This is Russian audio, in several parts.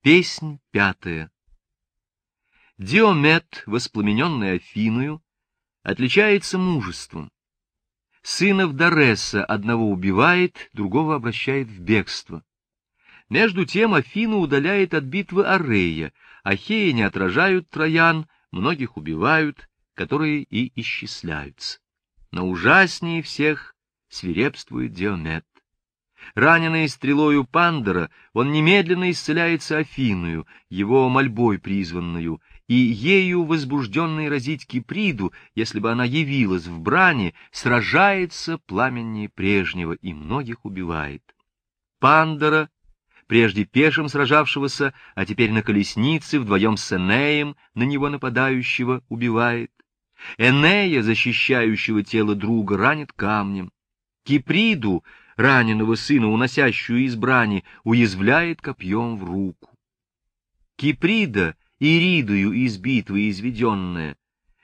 Песнь пятая. Диомет, воспламененный Афиною, отличается мужеством. Сынов Дареса одного убивает, другого обращает в бегство. Между тем Афина удаляет от битвы Арея, Ахеи не отражают троян, многих убивают, которые и исчисляются. Но ужаснее всех свирепствует Диомет. Раненый стрелою Пандора, он немедленно исцеляется Афиною, его мольбой призванную, и ею возбужденный разить Киприду, если бы она явилась в брани, сражается пламеннее прежнего и многих убивает. Пандора, прежде пешим сражавшегося, а теперь на колеснице вдвоем с Энеем, на него нападающего, убивает. Энея, защищающего тело друга, ранит камнем. Киприду, раненого сына, уносящую из брани, уязвляет копьем в руку. Киприда, Иридою из битвы изведенная,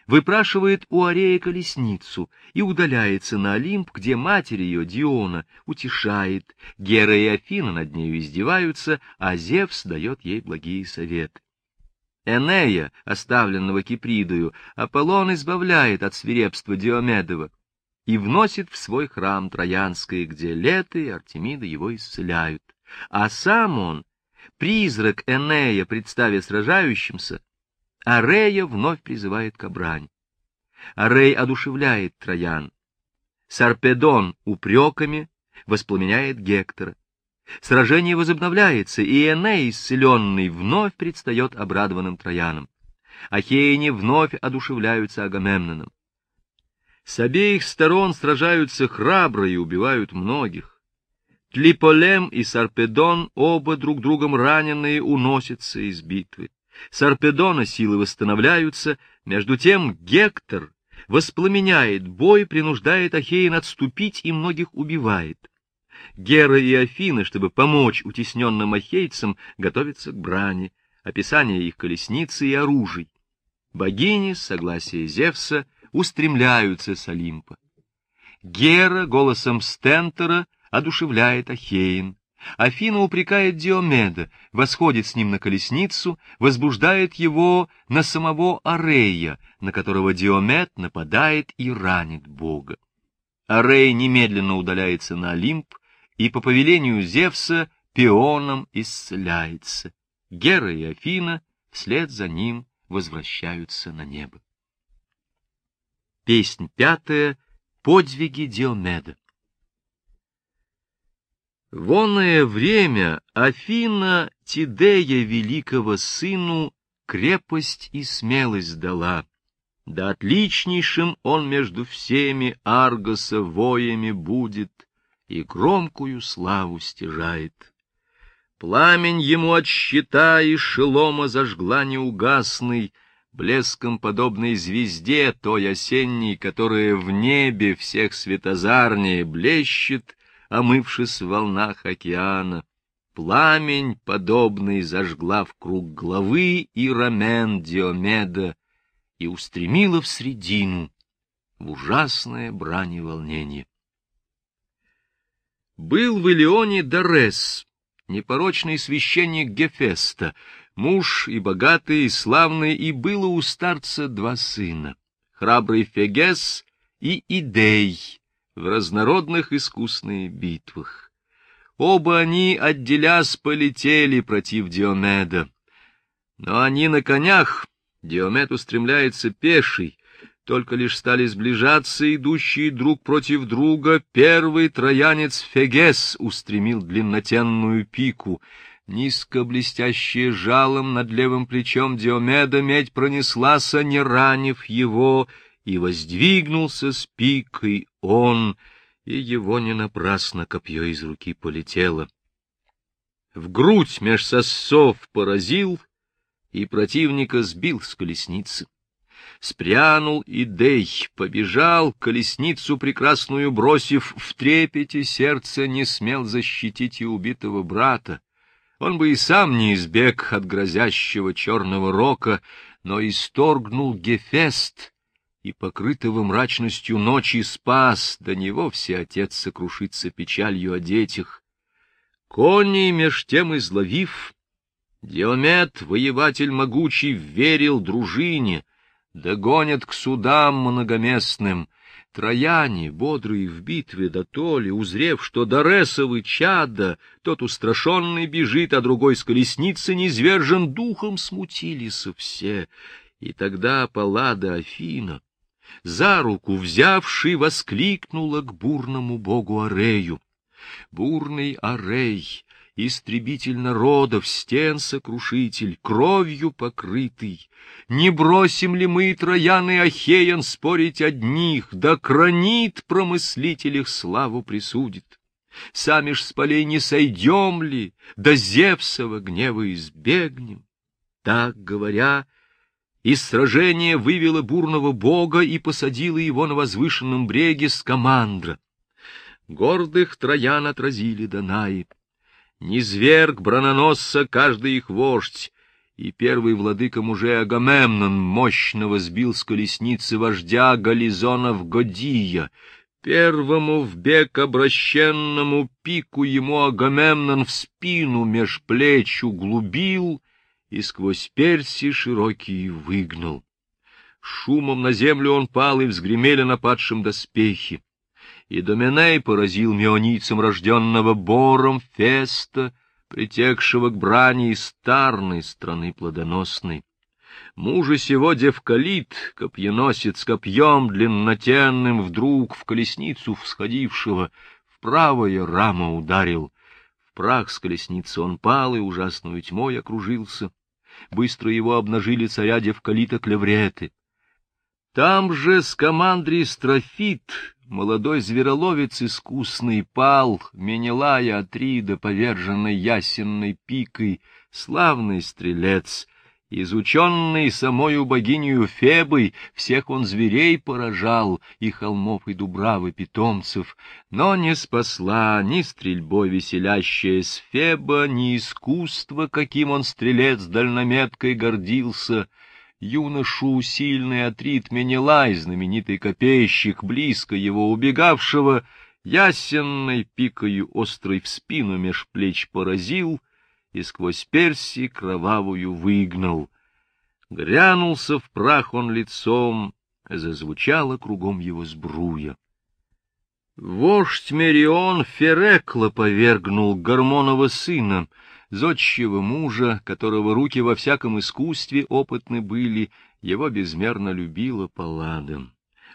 выпрашивает у Арея колесницу и удаляется на Олимп, где матерь ее, Диона, утешает, Гера и Афина над нею издеваются, а Зевс дает ей благие советы. Энея, оставленного Кипридою, Аполлон избавляет от свирепства Диомедова, и вносит в свой храм Троянский, где Лето и Артемида его исцеляют. А сам он, призрак Энея, представя сражающимся, Арея вновь призывает к брань. Арей одушевляет Троян. Сарпедон упреками воспламеняет Гектора. Сражение возобновляется, и Эней, исцеленный, вновь предстает обрадованным Трояном. Ахеяне вновь одушевляются Агамемноном. С обеих сторон сражаются храбро и убивают многих. Тлиполем и Сарпедон, оба друг другом раненые, уносятся из битвы. Сарпедона силы восстановляются, между тем Гектор воспламеняет бой, принуждает Ахеин отступить и многих убивает. Гера и Афина, чтобы помочь утесненным ахейцам, готовятся к брани, описание их колесницы и оружий. Богини, согласие Зевса, устремляются с Олимпа. Гера голосом Стентера одушевляет Ахеин. Афина упрекает Диомеда, восходит с ним на колесницу, возбуждает его на самого Арея, на которого Диомед нападает и ранит бога. Арей немедленно удаляется на Олимп и по повелению Зевса пионом исцеляется. Гера и Афина вслед за ним возвращаются на небо. Песнь пятая. Подвиги Диомеда. Вонное время Афина Тидея великого сыну крепость и смелость дала. Да отличнейшим он между всеми Аргоса воями будет и громкую славу стяжает. Пламень ему от щита и шелома зажгла неугасный, блеском подобной звезде, той осенней, которая в небе всех светозарнее блещет, омывшись в волнах океана. Пламень, подобный, зажгла в круг головы и рамен Диомеда и устремила в средину, в ужасное брань и волнение. Был в Илионе Дарес, непорочный священник Гефеста, муж и богатый, и славный, и было у старца два сына, храбрый Фегес и Идей, в разнородных искусных битвах. Оба они, отделясь, полетели против Диомеда. Но они на конях, Диомед устремляется пеший, только лишь стали сближаться идущие друг против друга, первый троянец Фегес устремил длиннотенную пику — Низко блестящая жалом над левым плечом Диомеда медь пронеслась, не ранив его, и воздвигнулся с пикой он, и его не напрасно копье из руки полетело. В грудь меж сосов поразил, и противника сбил с колесницы. Спрянул Идей, побежал, колесницу прекрасную бросив, в трепете сердце не смел защитить и убитого брата. Он бы и сам не избег от грозящего черного рока, но исторгнул Гефест и, покрытого мрачностью ночи, спас, до него все отец сокрушится печалью о детях. Кони, меж тем изловив, Диомед, воеватель могучий, верил дружине, догонят к судам многоместным. Трояне, бодрые в битве, да то ли, узрев, что Доресовы чада, тот устрашенный бежит, а другой с колесницы низвержен духом, смутились все. И тогда Паллада Афина, за руку взявший, воскликнула к бурному богу Арею. Бурный Арей, истребитель народов, стен сокрушитель, кровью покрытый. Не бросим ли мы, Троян и Ахеян, спорить одних, да кранит промыслитель их славу присудит? Сами ж с полей не сойдем ли, да Зевсова гнева избегнем? Так говоря, из сражения вывела бурного бога и посадила его на возвышенном бреге Скамандра. Гордых троян отразили Данаи. Низверг брононосца каждый их вождь, и первый владыка мужей Агамемнон мощного сбил с колесницы вождя Гализонов Годия. Первому в бег обращенному пику ему Агамемнон в спину меж плеч углубил и сквозь перси широкие выгнал. Шумом на землю он пал, и взгремели на падшем доспехи и Доменей поразил меонийцам рожденного Бором Феста, притекшего к брани из старной страны плодоносной. Мужа сего девкалит, копьеносец копьем длиннотенным, вдруг в колесницу всходившего, в правое рамо ударил. В прах с колесницы он пал и ужасную тьмой окружился. Быстро его обнажили царя девкалита клевреты. Там же с командрой Строфит Молодой звероловец искусный пал, Менелая Атрида, поверженной ясенной пикой, славный стрелец, изученный самою богинью Фебой, всех он зверей поражал, и холмов, и дубравы питомцев, но не спасла ни стрельбой веселящая с Феба, ни искусство, каким он стрелец дальнометкой гордился — юношу сильный Атрит Менелай, знаменитый копейщик, близко его убегавшего, ясенной пикою острой в спину меж плеч поразил и сквозь перси кровавую выгнал. Грянулся в прах он лицом, зазвучало кругом его сбруя. Вождь Мерион Ферекла повергнул Гормонова сына — зодчего мужа, которого руки во всяком искусстве опытны были, его безмерно любила Паллада.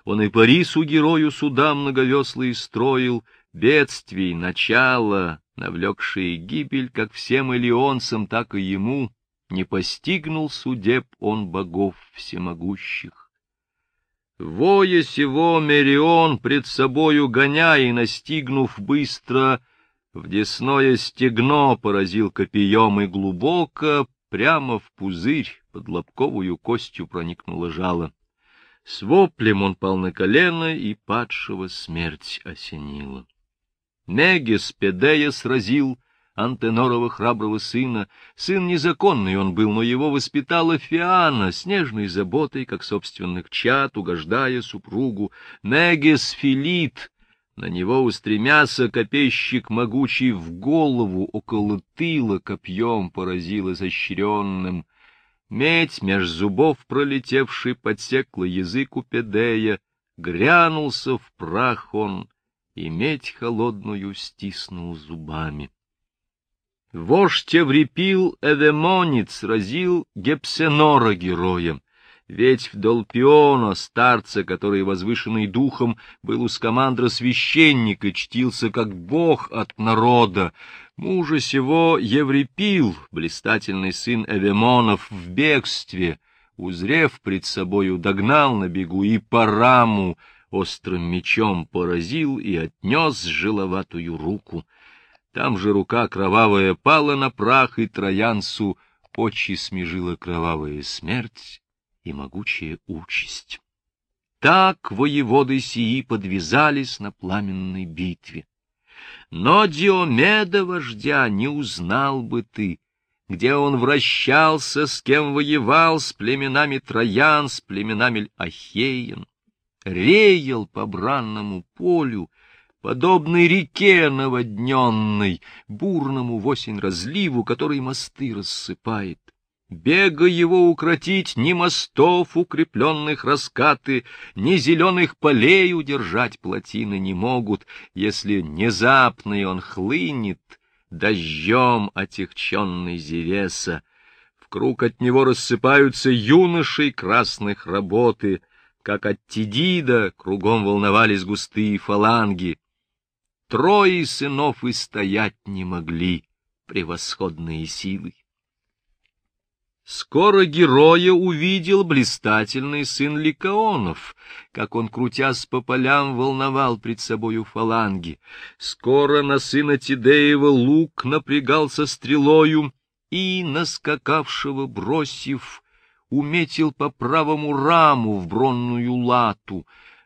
Он и Парису герою суда многовеслые строил, бедствий, начало, навлекшие гибель, как всем илионцам, так и ему, не постигнул судеб он богов всемогущих. Воя сего Мерион пред собою гоня и, настигнув быстро, в десное стегно поразил копьем и глубоко, прямо в пузырь под лобковую костью проникнуло жало. С воплем он пал на колено, и падшего смерть осенила. Мегис Педея сразил Антенорова храброго сына. Сын незаконный он был, но его воспитала Фиана с нежной заботой, как собственных чад, угождая супругу. Мегис Филит на него устремяся, копейщик могучий в голову около тыла копьем поразил изощренным. Медь меж зубов пролетевший подсекла язык у Педея, грянулся в прах он, и медь холодную стиснул зубами. Вождь Еврипил Эвемонец разил Гепсенора героем. Ведь в Долпиона, старца, который, возвышенный духом, был у скамандра священник и чтился как бог от народа, мужа сего Еврипил, блистательный сын Эвемонов, в бегстве, узрев пред собою, догнал на бегу и параму острым мечом поразил и отнес жиловатую руку. Там же рука кровавая пала на прах, и троянцу очи смежила кровавая смерть и могучая участь. Так воеводы сии подвязались на пламенной битве. Но Диомеда вождя не узнал бы ты, где он вращался, с кем воевал, с племенами Троян, с племенами Ахеян, реял по бранному полю, подобный реке наводненной, бурному в осень разливу, который мосты рассыпает. Бега его укротить ни мостов, укрепленных раскаты, ни зеленых полей удержать плотины не могут, если внезапный он хлынет, дождем отягченный Зевеса. В круг от него рассыпаются юноши красных работы, как от Тидида кругом волновались густые фаланги. Трое сынов и стоять не могли превосходные силы. Скоро героя увидел блистательный сын Ликаонов, как он, крутясь по полям, волновал пред собою фаланги. Скоро на сына Тидеева лук напрягался стрелою, и, наскакавшего бросив, уметил по правому раму в бронную лату.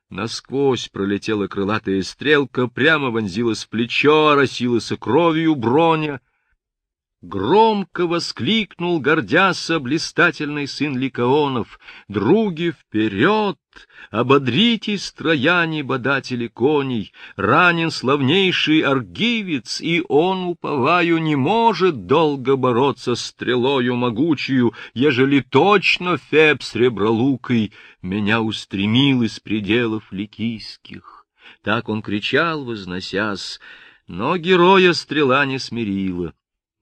Насквозь пролетела крылатая стрелка, прямо вонзилась в плечо, оросилась кровью броня — Громко воскликнул, гордяся, блистательный сын Ликаонов. «Други, вперед! Ободритесь, трояне, бодатели коней! Ранен славнейший аргивец, и он, уповаю, не может долго бороться стрелою могучую, ежели точно Феб сребролукой меня устремил из пределов ликийских». Так он кричал, возносясь, но героя стрела не смирила.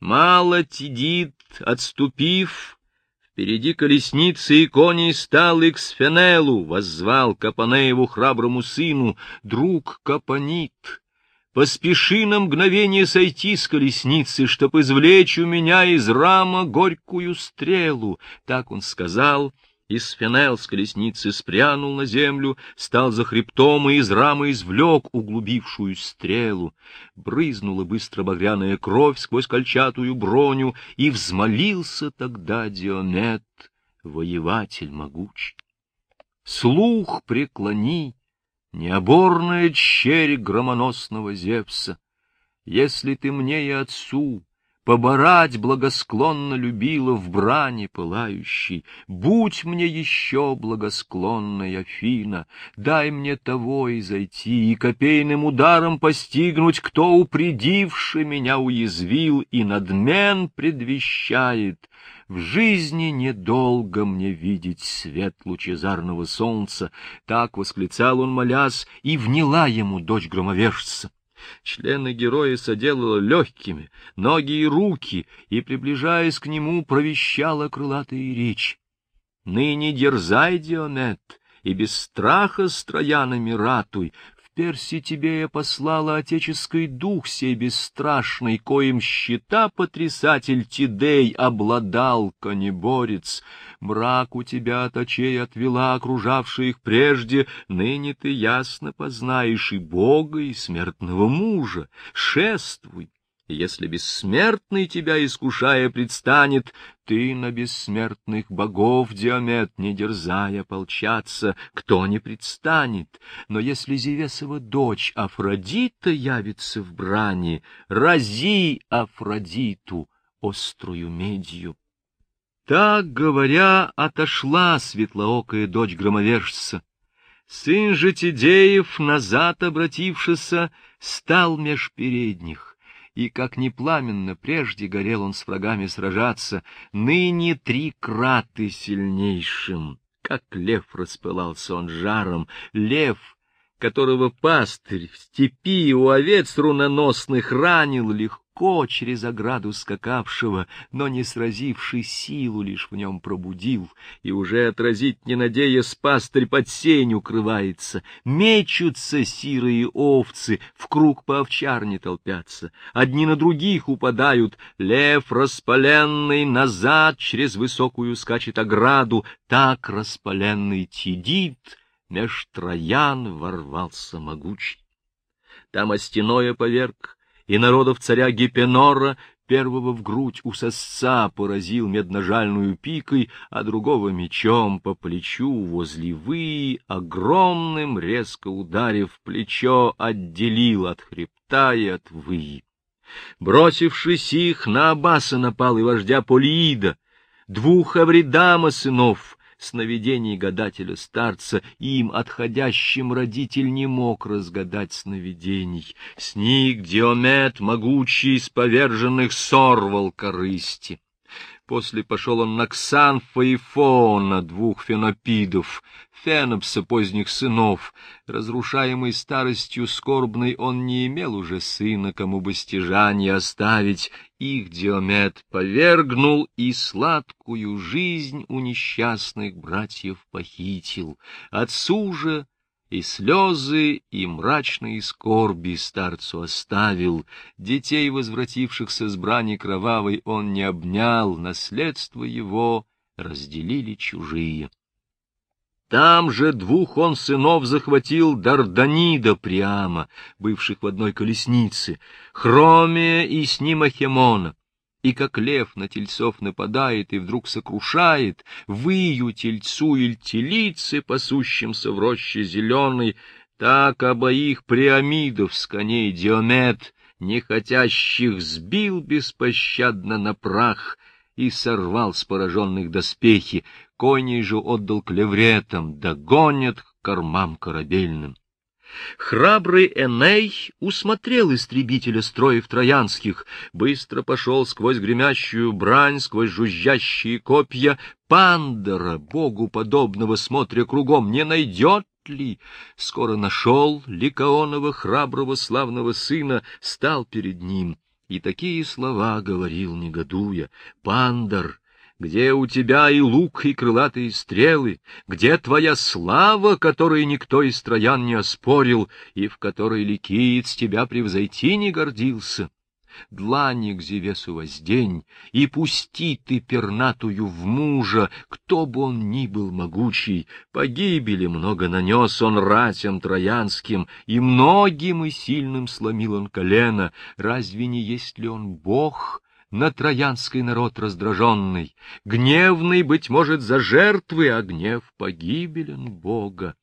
Мало Тидит, отступив, впереди колесницы и коней стал Иксфенелу, воззвал Капанееву храброму сыну, друг Капанит. Поспеши на мгновение сойти с колесницы, чтоб извлечь у меня из рама горькую стрелу. Так он сказал, — Исфенел с колесницы спрянул на землю, стал за хребтом и из рамы извлек углубившую стрелу. Брызнула быстро багряная кровь сквозь кольчатую броню, и взмолился тогда Диомет, воеватель могучий. Слух преклони, необорная черь громоносного Зевса, если ты мне и отцу поборать благосклонно любила в брани пылающей. Будь мне еще благосклонной, Афина, дай мне того и зайти, и копейным ударом постигнуть, кто, упредивший меня, уязвил и надмен предвещает. В жизни недолго мне видеть свет лучезарного солнца, так восклицал он, молясь, и вняла ему дочь громовержца. Члены героя соделала легкими, ноги и руки, и, приближаясь к нему, провещала крылатые речь. «Ныне дерзай, Дионет, и без страха с троянами ратуй, Перси тебе я послала отеческий дух сей бесстрашный, коим щита потрясатель Тидей обладал, конеборец. Мрак у тебя от очей отвела окружавшие их прежде, ныне ты ясно познаешь и Бога, и смертного мужа. Шествуй, если бессмертный тебя искушая предстанет, ты на бессмертных богов, Диамет, не дерзая полчаться, кто не предстанет. Но если Зевесова дочь Афродита явится в брани, рази Афродиту острую медью. Так, говоря, отошла светлоокая дочь громовержца. Сын же Тидеев, назад обратившийся, стал меж передних и как не пламенно прежде горел он с врагами сражаться, ныне три краты сильнейшим, как лев распылался он жаром, лев, которого пастырь в степи у овец руноносных ранил легко, легко через ограду скакавшего, но не сразивший силу лишь в нем пробудил, и уже отразить не надеясь пастырь под сень укрывается. Мечутся сирые овцы, в круг по овчарне толпятся, одни на других упадают, лев распаленный назад через высокую скачет ограду, так распаленный тидит, меж троян ворвался могучий. Там остяное поверг, и народов царя Гипенора первого в грудь у сосца поразил медножальную пикой, а другого мечом по плечу возле вы, огромным, резко ударив плечо, отделил от хребта и от вы. Бросившись их, на Абаса напал и вождя Полиида, двух Авридама сынов, сновидений гадателя-старца, им, отходящим, родитель не мог разгадать сновидений. Сник Диомет, могучий из поверженных, сорвал корысти. После пошел он на Ксанфа и Фоона, двух фенопидов, Фенопса поздних сынов. Разрушаемый старостью скорбной, он не имел уже сына, кому бы стяжание оставить. Их Диомет повергнул и сладкую жизнь у несчастных братьев похитил. Отцу же и слезы, и мрачные скорби старцу оставил. Детей, возвратившихся с брани кровавой, он не обнял, наследство его разделили чужие. Там же двух он сынов захватил Дарданида Приама, бывших в одной колеснице, Хромия и с ним Ахемона и как лев на тельцов нападает и вдруг сокрушает, выю тельцу или телицы, пасущимся в роще зеленой, так обоих преамидов с коней Диомет, нехотящих, сбил беспощадно на прах и сорвал с пораженных доспехи, коней же отдал клевретам, догонят к кормам корабельным. Храбрый Эней усмотрел истребителя строев троянских, быстро пошел сквозь гремящую брань, сквозь жужжащие копья. Пандора, богу подобного, смотря кругом, не найдет ли? Скоро нашел Ликаонова храброго славного сына, стал перед ним, и такие слова говорил, негодуя. Пандор, где у тебя и лук, и крылатые стрелы? Где твоя слава, которой никто из троян не оспорил, и в которой ликиец тебя превзойти не гордился? Длани к Зевесу воздень, и пусти ты пернатую в мужа, кто бы он ни был могучий, погибели много нанес он ратям троянским, и многим и сильным сломил он колено, разве не есть ли он бог, на троянский народ раздраженный, гневный, быть может, за жертвы, а гнев погибелен Бога.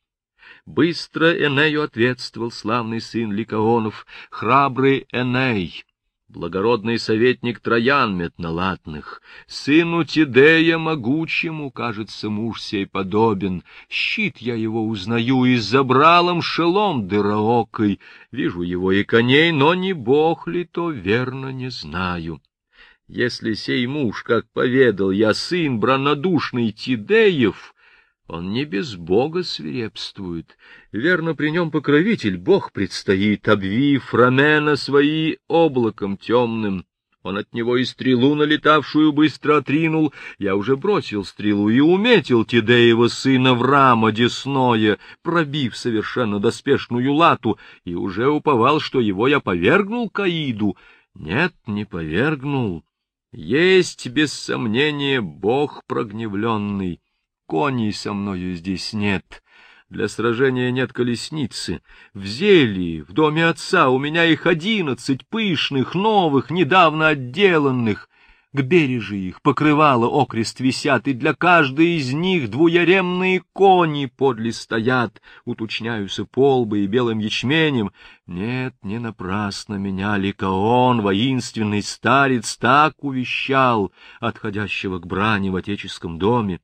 Быстро Энею ответствовал славный сын Ликаонов, храбрый Эней, благородный советник Троян метнолатных, сыну Тидея могучему, кажется, муж сей подобен, щит я его узнаю и забралом шелом дыроокой, вижу его и коней, но не бог ли то, верно не знаю. Если сей муж, как поведал я, сын бранодушный Тидеев, он не без Бога свирепствует. Верно, при нем покровитель Бог предстоит, обвив рамена свои облаком темным. Он от него и стрелу налетавшую быстро отринул. Я уже бросил стрелу и уметил Тидеева сына в рамо десное, пробив совершенно доспешную лату, и уже уповал, что его я повергнул Каиду. Нет, не повергнул. Есть, без сомнения, бог прогневленный. Коней со мною здесь нет. Для сражения нет колесницы. В зелье, в доме отца, у меня их одиннадцать, пышных, новых, недавно отделанных. К бережи их покрывало окрест висят, и для каждой из них двуяремные кони подле стоят, уточняются полбы и белым ячменем. Нет, не напрасно меня Ликаон, воинственный старец, так увещал отходящего к брани в отеческом доме.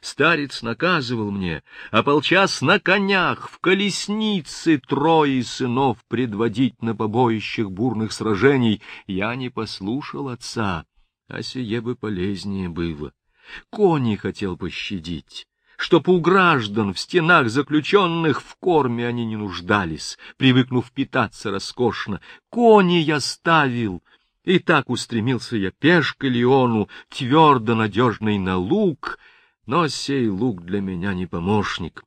Старец наказывал мне, ополчас на конях, в колеснице трое сынов предводить на побоищах бурных сражений. Я не послушал отца а сие бы полезнее было. Кони хотел пощадить, чтоб у граждан в стенах заключенных в корме они не нуждались, привыкнув питаться роскошно. Кони я ставил, и так устремился я пешкой Леону, твердо надежный на лук, но сей лук для меня не помощник.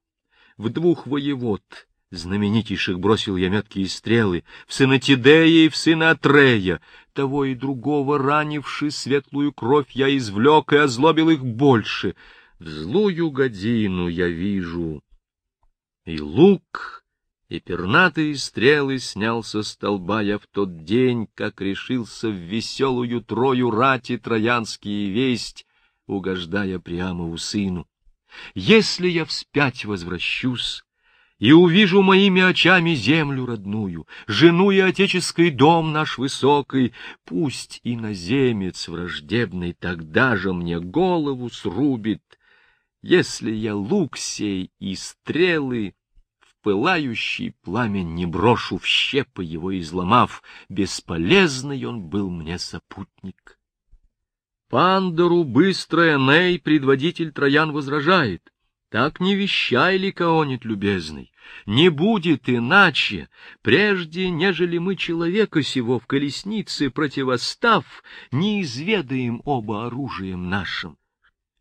В двух воевод знаменитейших бросил я меткие стрелы, в сына Тидея и в сына Атрея, того и другого ранивши светлую кровь я извлек и озлобил их больше. В злую годину я вижу. И лук, и пернатые стрелы снял со столба я в тот день, как решился в веселую трою рати троянские весть, угождая прямо у сыну. Если я вспять возвращусь, и увижу моими очами землю родную, жену и отеческий дом наш высокий, пусть иноземец враждебный тогда же мне голову срубит, если я лук сей и стрелы в пылающий пламень не брошу в щепы его изломав, бесполезный он был мне сопутник. Пандору быстрая Ней предводитель Троян возражает. Так не вещай, ликаонит любезный, не будет иначе, прежде, нежели мы человека сего в колеснице противостав, не изведаем оба оружием нашим.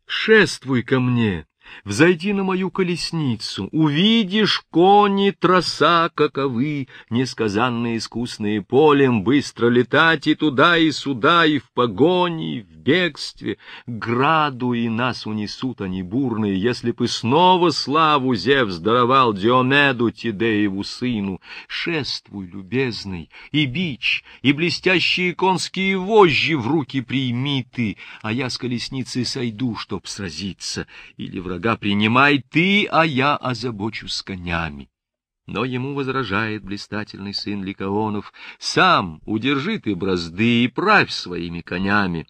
Шествуй ко мне, Взойди на мою колесницу, увидишь кони троса каковы, несказанно искусные полем, быстро летать и туда, и сюда, и в погоне, и в бегстве. Граду и нас унесут они бурные, если бы снова славу Зевс даровал Диомеду Тидееву сыну. Шествуй, любезный, и бич, и блестящие конские вожжи в руки прими ты, а я с колесницы сойду, чтоб сразиться, или враг врага принимай ты, а я озабочусь конями. Но ему возражает блистательный сын Ликаонов, сам удержи ты бразды и правь своими конями.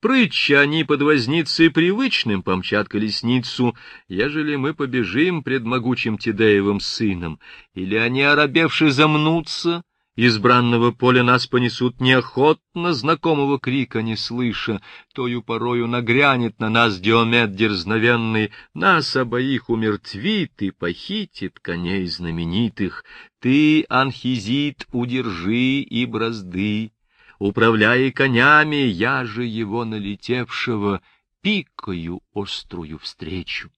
Прытча они под возницей привычным помчат колесницу, ежели мы побежим пред могучим Тидеевым сыном, или они, оробевши, замнутся, избранного поля нас понесут неохотно, знакомого крика не слыша, тою порою нагрянет на нас Диомед дерзновенный, нас обоих умертвит и похитит коней знаменитых. Ты, Анхизит, удержи и бразды, управляя конями, я же его налетевшего пикаю острую встречу.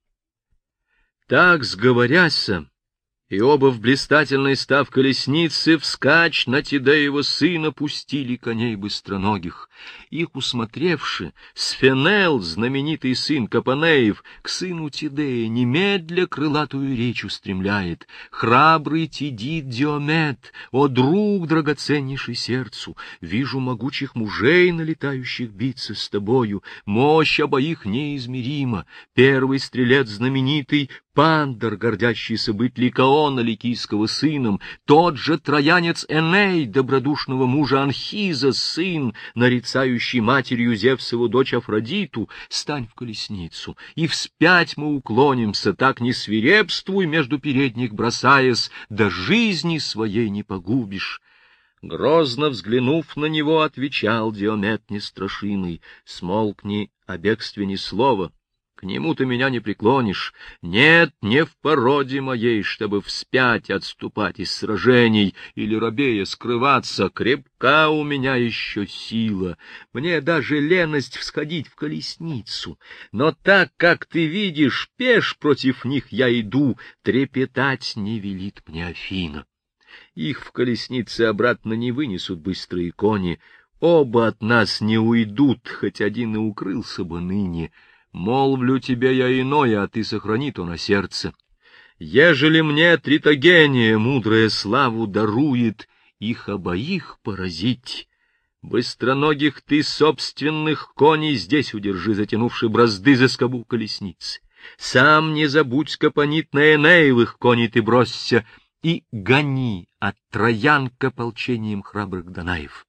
Так, сговоряся, и оба в блистательной став колесницы вскачь на Тидеева сына пустили коней быстроногих. Их усмотревши, Сфенел, знаменитый сын Капанеев, к сыну Тидея немедля крылатую речь устремляет. Храбрый Тидит Диомет, о друг драгоценнейший сердцу, вижу могучих мужей, налетающих биться с тобою, мощь обоих неизмерима. Первый стрелец знаменитый Пандор, гордящийся быть Ликаона Ликийского сыном, тот же троянец Эней, добродушного мужа Анхиза, сын, нарицающий матерью Зевсову дочь Афродиту, стань в колесницу, и вспять мы уклонимся, так не свирепствуй, между передних бросаясь, до жизни своей не погубишь. Грозно взглянув на него, отвечал Диомет нестрашимый, смолкни о бегстве ни слова, нему ты меня не преклонишь. Нет, не в породе моей, чтобы вспять отступать из сражений или робея скрываться. Крепка у меня еще сила. Мне даже леность всходить в колесницу. Но так, как ты видишь, пеш против них я иду, трепетать не велит мне Афина. Их в колеснице обратно не вынесут быстрые кони. Оба от нас не уйдут, хоть один и укрылся бы ныне. Молвлю тебе я иное, а ты сохрани то на сердце. Ежели мне тритогения мудрая славу дарует, их обоих поразить, быстроногих ты собственных коней здесь удержи, затянувши бразды за скобу колесницы. Сам не забудь скопонит на Энеевых коней ты бросься и гони от троян к ополчениям храбрых Данаев.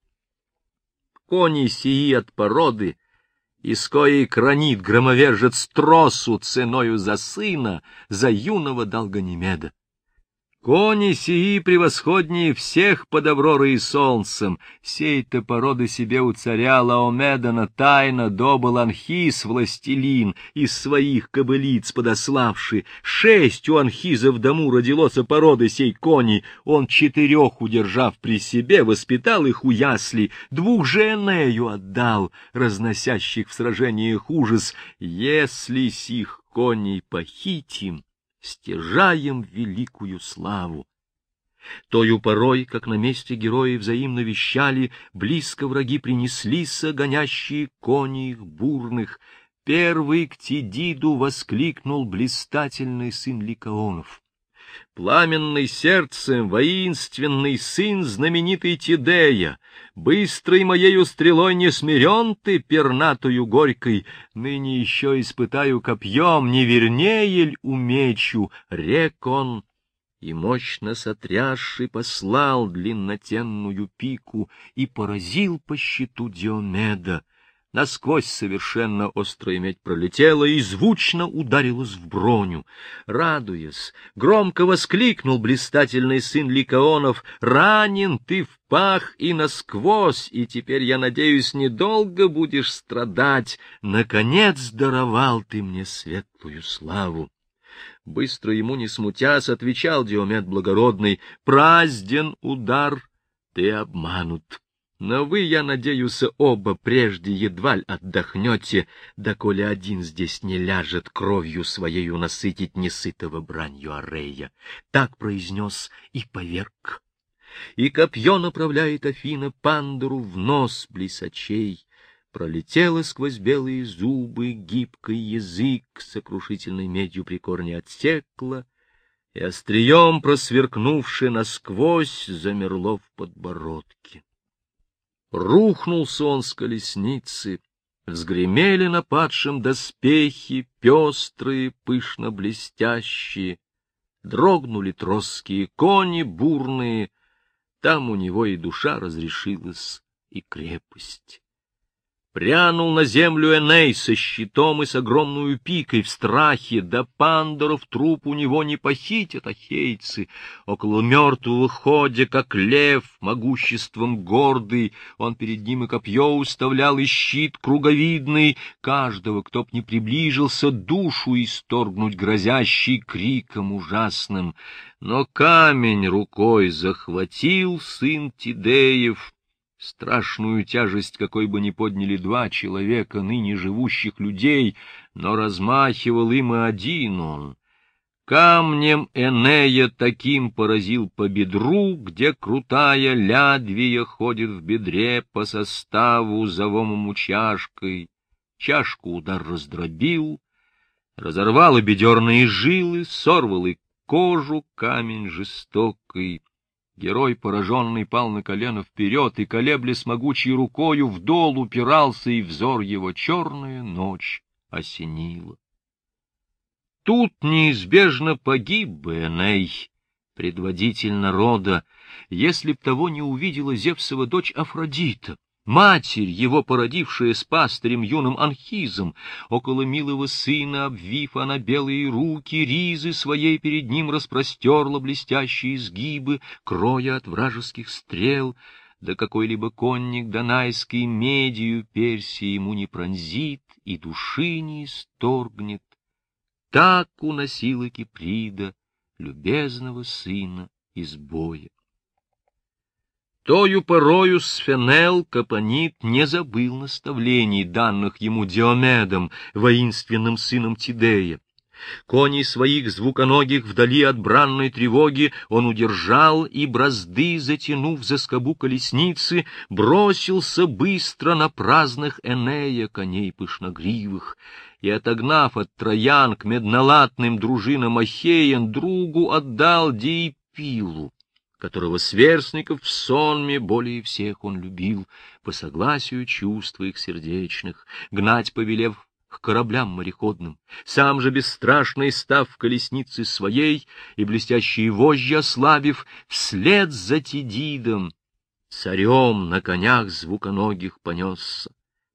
Кони сии от породы — из коей кранит громовержец тросу ценою за сына, за юного Долгонемеда. Кони сии превосходнее всех под Авророй и солнцем, сей-то породы себе у царя Лаомедана тайно добыл Анхис, властелин, из своих кобылиц подославший. Шесть у Анхиза в дому родилось породы сей кони, он четырех, удержав при себе, воспитал их у ясли, двух же Энею отдал, разносящих в сражениях ужас. Если сих коней похитим, стяжаем великую славу. Тою порой, как на месте герои взаимно вещали, близко враги принеслись, гонящие кони их бурных. Первый к Тидиду воскликнул блистательный сын Ликаонов пламенный сердцем, воинственный сын знаменитый Тидея, быстрой моею стрелой не смирен ты пернатую горькой, ныне еще испытаю копьем, не вернее ль умечу, рек он, и мощно сотрясший послал длиннотенную пику и поразил по щиту Диомеда, Насквозь совершенно острая медь пролетела и звучно ударилась в броню. Радуясь, громко воскликнул блистательный сын Ликаонов, «Ранен ты в пах и насквозь, и теперь, я надеюсь, недолго будешь страдать. Наконец даровал ты мне светлую славу». Быстро ему не смутясь, отвечал Диомед благородный, «Празден удар, ты обманут». Но вы, я надеюсь, оба прежде едва ли отдохнете, доколе один здесь не ляжет кровью своею насытить несытого бранью Арея. Так произнес и поверг. И копье направляет Афина Пандору в нос близочей. Пролетело сквозь белые зубы, гибкий язык, сокрушительной медью при корне отсекло, и острием просверкнувши насквозь замерло в подбородке. Рухнулся он с колесницы, взгремели на падшем доспехи, пестрые, пышно блестящие, дрогнули тросские кони бурные, там у него и душа разрешилась, и крепость. Прянул на землю Эней со щитом и с огромную пикой в страхе, да пандоров труп у него не похитят ахейцы. Около мертвого ходя, как лев, могуществом гордый, он перед ним и копье уставлял, и щит круговидный, каждого, кто б не приближился, душу исторгнуть грозящий криком ужасным. Но камень рукой захватил сын Тидеев, страшную тяжесть, какой бы ни подняли два человека, ныне живущих людей, но размахивал им и один он. Камнем Энея таким поразил по бедру, где крутая лядвия ходит в бедре по составу завомому чашкой. Чашку удар раздробил, разорвал и бедерные жилы, сорвал и кожу камень жестокий. Герой, пораженный, пал на колено вперед и, колеблясь могучей рукою, вдол упирался, и взор его черная ночь осенила. Тут неизбежно погиб бы Эней, предводитель народа, если б того не увидела Зевсова дочь Афродита, Матерь, его породившая с пастырем юным Анхизом, около милого сына, обвив она белые руки, ризы своей перед ним распростерла блестящие изгибы, кроя от вражеских стрел, да какой-либо конник донайский медию Персии ему не пронзит и души не исторгнет. Так уносила Киприда любезного сына из боя. Тою порою Сфенел Капонит не забыл наставлений, данных ему Диомедом, воинственным сыном Тидея. Коней своих звуконогих вдали от бранной тревоги он удержал и, бразды затянув за скобу колесницы, бросился быстро на праздных Энея коней пышногривых, и, отогнав от троян к меднолатным дружинам Ахеян, другу отдал Диепилу которого сверстников в сонме более всех он любил, по согласию чувств их сердечных, гнать повелев к кораблям мореходным, сам же бесстрашный став в колеснице своей и блестящие вожжи ослабив, вслед за Тидидом, царем на конях звуконогих понесся,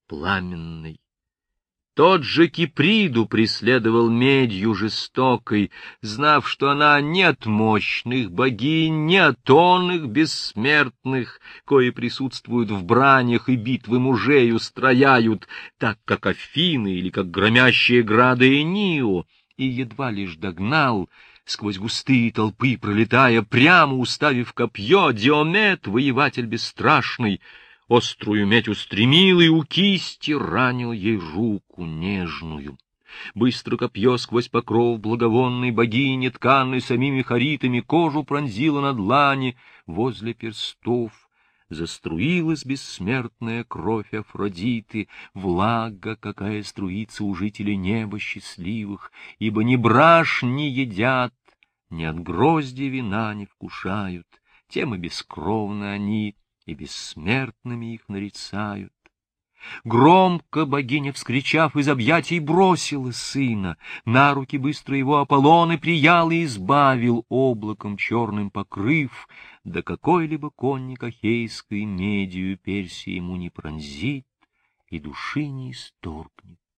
пламенный тот же Киприду преследовал медью жестокой, знав, что она нет мощных богинь, нет тонных бессмертных, кои присутствуют в бранях и битвы мужей устрояют, так как Афины или как громящие грады Энио, и едва лишь догнал, сквозь густые толпы пролетая, прямо уставив копье, Диомет, воеватель бесстрашный, — острую медь устремил и у кисти ранил ей руку нежную. Быстро копье сквозь покров благовонной богини, тканной самими харитами, кожу пронзило на длани возле перстов. Заструилась бессмертная кровь Афродиты, влага, какая струится у жителей неба счастливых, ибо ни браш не едят, ни от грозди вина не вкушают, тем и бескровны они, и бессмертными их нарицают. Громко богиня, вскричав из объятий, бросила сына, на руки быстро его Аполлон и приял и избавил, облаком черным покрыв, да какой-либо конник ахейской медию Персии ему не пронзит и души не исторгнет.